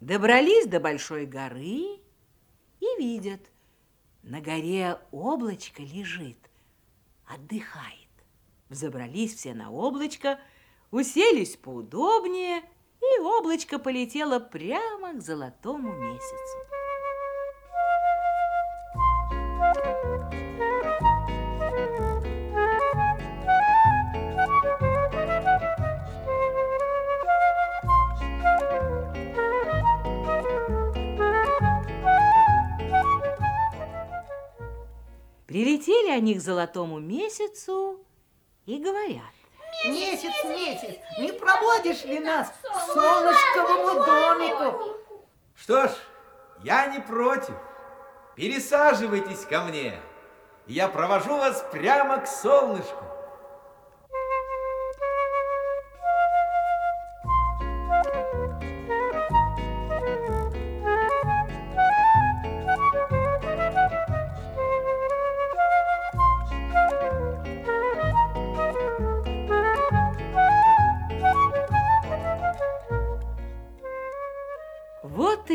Добрались до большой горы и видят, на горе облачко лежит, отдыхает. Взобрались все на облачко, уселись поудобнее, и облачко полетело прямо к золотому месяцу. Прилетели они к золотому месяцу и говорят. Месяц, месяц, не проводишь ли нас к солнышковому домику? Что ж, я не против. Пересаживайтесь ко мне. Я провожу вас прямо к солнышку.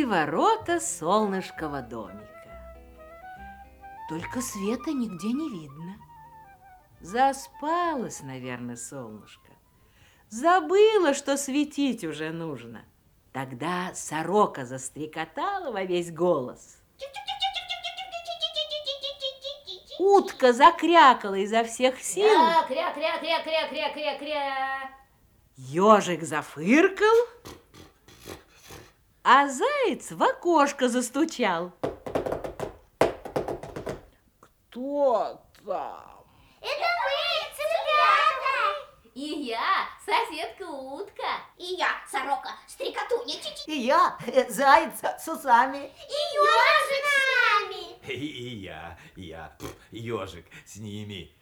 И ворота солнышкового домика. Только света нигде не видно. Заспалось, наверное, солнышко. Забыла, что светить уже нужно. Тогда сорока застрекотала во весь голос. Утка закрякала изо всех сил. Кря, кря, кря, кря, кря, кря, кря. Ежик зафыркал, а заяц в окошко застучал. Кто там? Это вы, цыплята! И я, соседка утка. И я, сорока, стрекотунья. И я, э, заяц с усами. И ежик с нами. И, я, я, ежик с ними.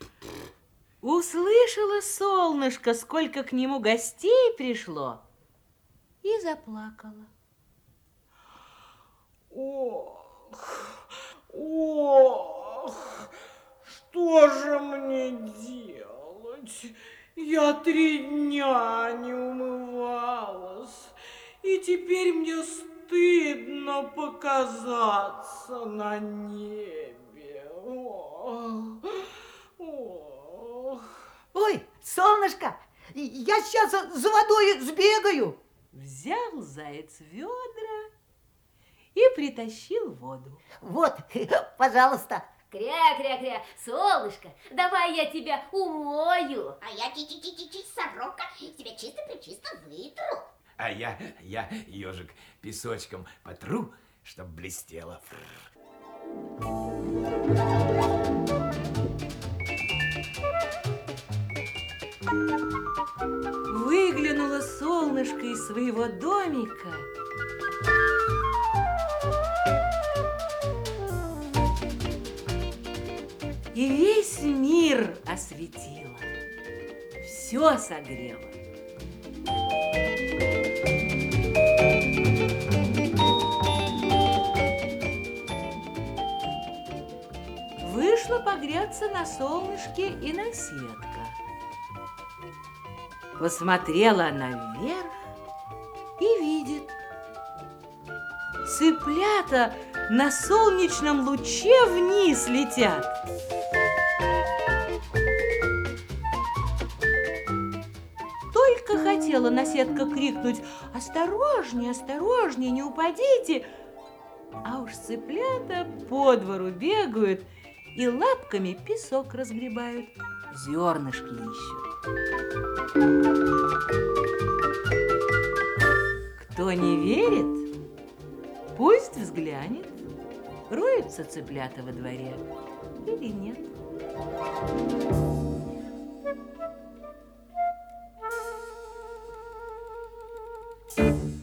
Услышала солнышко, сколько к нему гостей пришло, и заплакала. Ох, ох, что же мне делать? Я три дня не умывалась, и теперь мне стыдно показаться на небе. Ох, ох. Ой, солнышко, я сейчас за водой сбегаю. Взял заяц ведра и притащил воду. Вот, пожалуйста. Кря, кря, кря, солнышко, давай я тебя умою. А я чичи-чичи-чичи, сорока, тебя чисто-пречисто вытру. А я, я, ежик, песочком потру, чтоб блестело. Выглянуло солнышко из своего домика и весь мир осветило, все согрело. Вышла погреться на солнышке и наседка. Посмотрела она вверх и видит. Цыплята на солнечном луче вниз летят. Хотела наседка крикнуть «Осторожнее, осторожнее, не упадите!» А уж цыплята по двору бегают и лапками песок разгребают, зернышки ищут. Кто не верит, пусть взглянет, роются цыплята во дворе или нет. Thank you. you